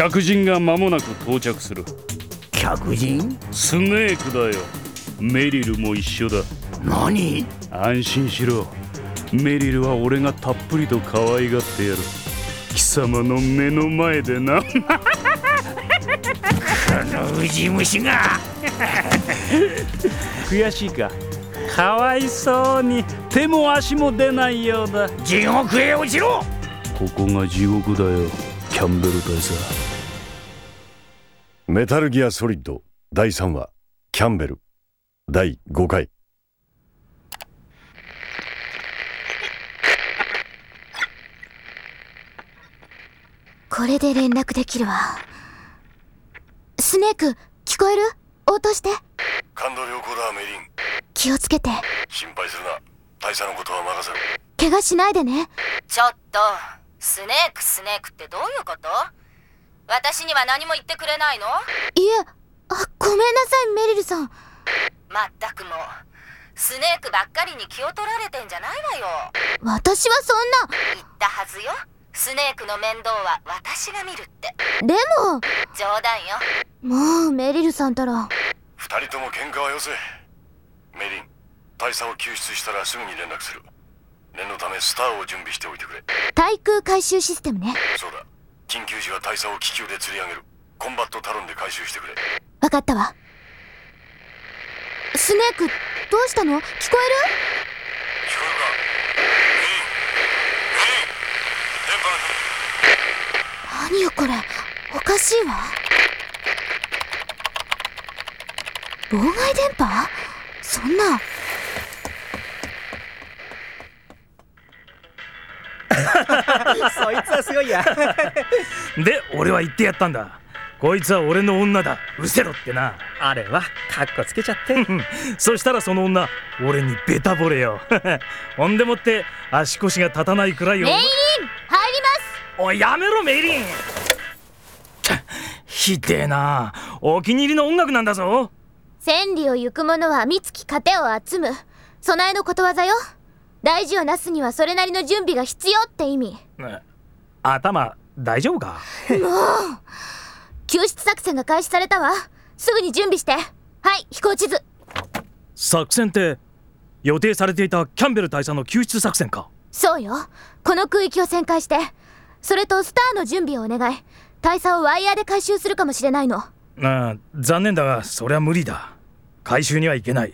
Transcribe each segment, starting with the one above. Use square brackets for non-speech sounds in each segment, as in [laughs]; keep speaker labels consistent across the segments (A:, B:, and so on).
A: 客人が間もなく到着する。
B: 客人？
A: スネークだよ。メリルも一緒だ。
B: 何？
A: 安心しろ。メリルは俺がたっぷりと可愛がってやる。貴様の目の前でな。
B: このウジ虫が。
A: 悔しいか。かわいそうに。手も足も出ないようだ。
B: 地獄へ落ちろ。
A: ここが地獄だよ。キャンベル大佐
C: メタルギアソリッド第3話キャンベル。第5回。
D: これで連絡できるわ。スネーク聞こえる？応答して。
C: 感動良好だメリン。
D: 気をつけて。
C: 心配するな。大佐のことは任せろ。
D: 怪我しないでね。
E: ちょっとスネークスネークってどういうこと？私には何も言ってくれないの？
D: いえあごめんなさいメリルさん。
E: まったくもうスネークばっかりに気を取られてんじゃないわよ。
D: 私はそん
E: 言ったはずよ。スネークの面倒は私が見るって。
D: なでも。
E: 冗談よ。
D: もうメリルさんたら。
C: 二人とも喧嘩はよせ。メリン大佐を救出したらすぐに連絡する。念のためスターを準備しておいてくれ。
D: 対空回収システムね。
C: そうだ緊急時は大佐を気球で釣り上げる。コンバットタロンで回収してくれ。
D: わかったわ。スネークどうしたの？聞こ
C: 聞こえるか？メリンメリン電波が
D: える何よこれ。おかしいわ。妨害電波？そんな [laughs]
F: そいつはすごいや。[laughs]
G: で俺は言ってやったんだ。こいつは俺の女だ。うせろってな。
F: あれはカッコつけちゃって。[laughs]
G: そしたらその女俺にベタ惚れよ。ほんでもって足腰が立たないくらいよ
D: メイリン入ります。
G: おいやめろメイリン。ひでえな。お気に入りの音楽なんだぞ。
D: 千里を行く者は三月糧を集む。備えのことわざよ大事をなすにはそれなりの準備が必要って意味。
G: 頭大丈夫か？
D: 救出作戦が開始されたわ。すぐに準備して。はい飛行地図。
G: 作戦って予定されていたキャンベル大佐の救出作戦か？
D: そうよ。この空域を旋回して。それとスターの準備をお願い。大佐をワイヤーで回収するかもしれないの。
G: ああ残念だがそりゃ無理だ。回収には行けない。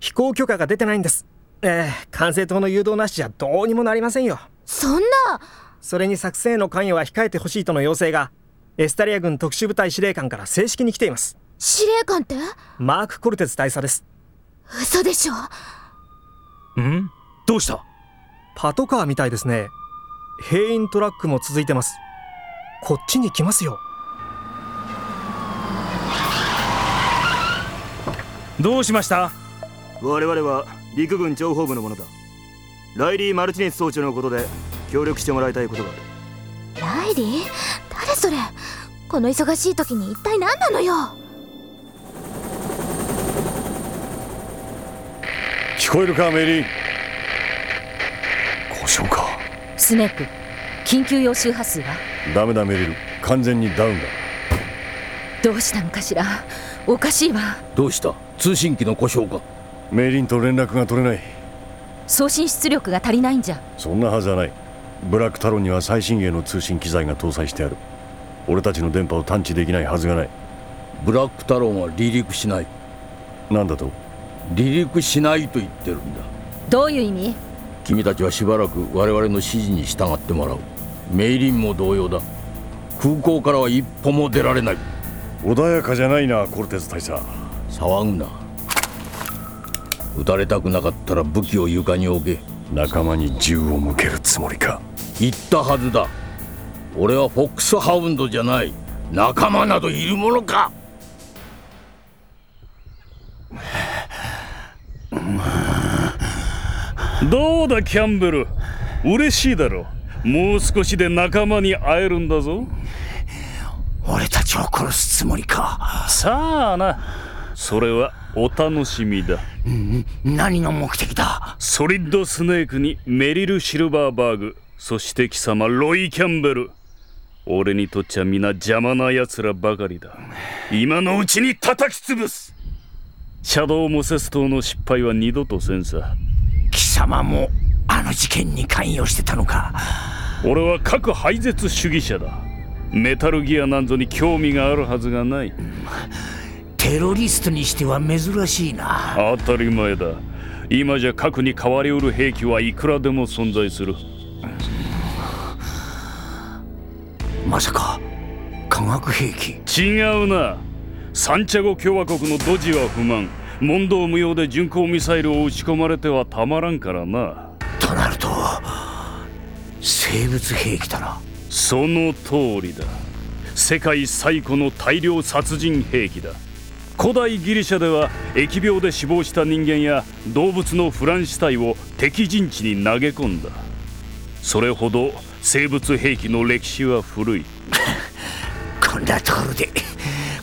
F: 飛行許可が出てないんですええ管制塔の誘導なしじゃどうにもなりませんよ。
D: そんな。
F: それに作戦への関与は控えてほしいとの要請がエスタリア軍特殊部隊司令官から正式に来ています。
D: 司令官って？
F: マーク・コルテツ大佐です。
D: 嘘でしょ。
G: ん？どうした？
F: パトカーみたいですね。兵員トラックも続いてます。こっちに来ますよ。
G: どうしました？
H: 我々は陸軍情報部のものだ。ライリー・マルティネス総長のことで協力してもらいたいことがある。
D: ライリー？誰それ？この忙しい時に一体何なのよ？
C: 聞こえるかメリン故障か。
E: スネーク緊急用周波数は？
C: ダメだメリル。完全にダウンだ。
E: どうしたのかしら？おかしいわ。
B: どうした？通信機の故障か
C: メリンと連絡が取れない。
E: 送信出力が足りないんじゃ。
C: そんなはずはない。ブラックタロンには最新鋭の通信機材が搭載してある。俺たちの電波を探知できないはずがない。
B: ブラックタロンは離陸しない。
C: なんだと？
B: 離陸しないと言ってるんだ。
E: どういう意味？
B: 君たちはしばらく我々の指示に従ってもらう。メイリンも同様だ。空港からは一歩も出られない。
C: 穏やかじゃないなコルテス大佐。
B: 騒ぐな撃たれたくなかったら武器を床に置け。
C: 仲間に銃を向けるつもりか。
B: 言ったはずだ。俺はフォックスハウンドじゃない。仲間などいるものか。
A: どうだキャンベル？嬉しいだろ。もう少しで仲間に会えるんだぞ。
B: 俺たちを殺すつもりか。
A: さあな。それはお楽しみだ。
B: 何の目的だ？
A: ソリッドスネークにメリル・シルバーバーグそして貴様ロイ・キャンベル。俺にとっちゃ皆邪魔な奴らばかりだ。今のうちに叩き潰す。シャドウモセス島の失敗は二度とせんさ。
B: 貴様もあの事件に関与してたのか？
A: 俺は核廃絶主義者だ。メタルギアなんぞに興味があるはずがない
B: テロリストにしては珍しいな。
A: 当たり前だ。今じゃ核に変わりうる兵器はいくらでも存在する。
B: まさか化学兵器？
A: 違うな。サンチャゴ共和国のドジは不満。問答無用で巡航ミサイルを撃ち込まれてはたまらんからな。
B: となると生物兵器だな。
A: その通りだ。世界最古の大量殺人兵器だ古代ギリシャでは疫病で死亡した人間や動物のフラン死体を敵陣地に投げ込んだ。それほど生物兵器の歴史は古い。
B: こんなところで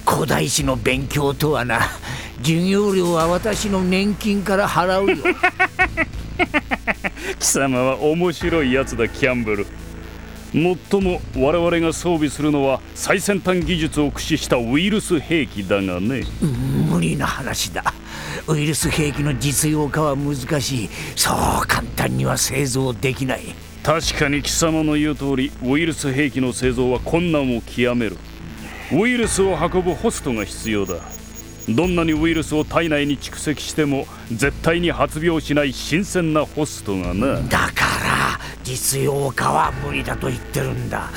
B: 古代史の勉強とはな。授業料は私の年金から払うよ。[laughs]
A: 貴様は面白いやつだキャンベルもっとも我々が装備するのは最先端技術を駆使したウイルス兵器だがね。
B: 無理な話だ。ウイルス兵器の実用化は難しい。そう簡単には製造できない。
A: 確かに貴様の言う通りウイルス兵器の製造は困難を極める。ウイルスを運ぶホストが必要だ。どんなにウイルスを体内に蓄積しても絶対に発病しない新鮮なホストがな。
B: だから実用化は無理だと言ってるんだ。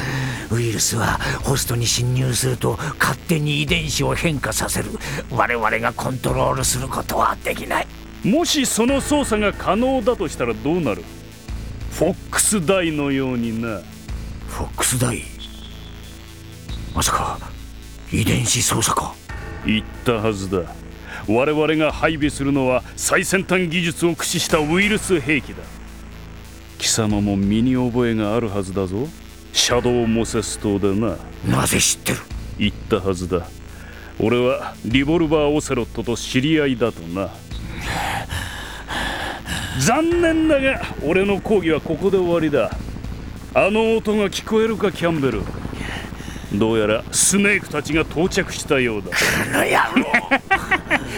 B: ウイルスはホストに侵入すると勝手に遺伝子を変化させる。我々がコントロールすることはできない。
A: もしその操作が可能だとしたらどうなる？フォックスダイのようにな。
B: フォックスダイまさか遺伝子操作か？
A: 言ったはずだ。我々が配備するのは最先端技術を駆使したウイルス兵器だ貴様も身に覚えがあるはずだぞ。シャドウモセス島でな。
B: なぜ知ってる。
A: 言ったはずだ。俺はリボルバーオセロットと知り合いだとな。残念だが俺の講義はここで終わりだ。あの音が聞こえるかキャンベル。どうやらスネークたちが到着したようだ。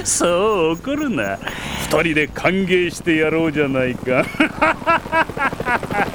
A: そう怒るな。二人で歓迎してやろうじゃないか ha [laughs] ha